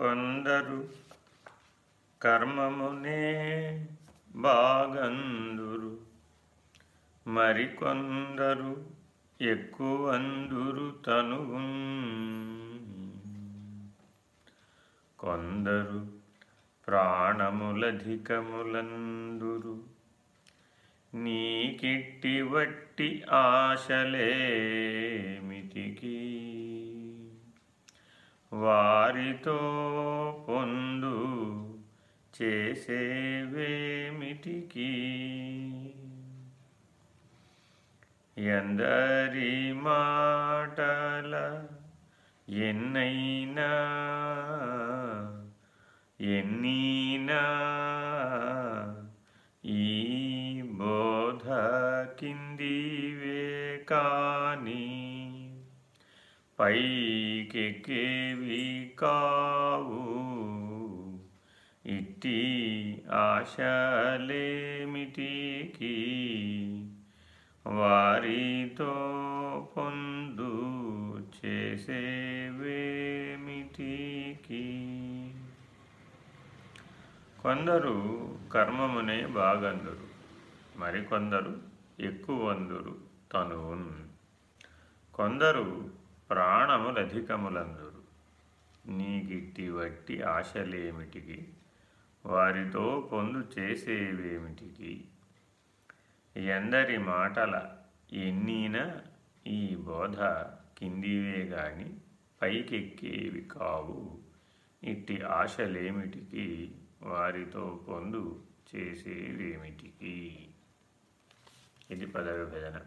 కొందరు కర్మమునే బాగందురు మరికొందరు ఎక్కువందురు తనువు కొందరు ప్రాణములధికములందురు నీకిట్టి వట్టి ఆశలేమిటికి వారితో పొందు చేసేవేమిటికి? ఎందరి మాటల ఎన్నైనా ఎన్నీనా ఈ బోధ కిందివే కానీ పైకెక్కేవి కావు ఇట్టి ఆశలేమిటికి వారితో పొందు చేసేవేమిటికి? కొందరు కర్మమునే బాగందురు మరికొందరు ఎక్కువందురు తనువున్. కొందరు ప్రాణములధికములందురు. నీకిట్టి వట్టి ఆశలేమిటికి? వారితో పొందు చేసేవేమిటికి? ఎందరి మాటల ఎన్నీనా ఈ బోధ కిందివే గాని పైకెక్కేవి కావు. ఇట్టి ఆశలేమిటికి? వారితో పొందు చేసేవేమిటికి? ఇది పదవిభజన.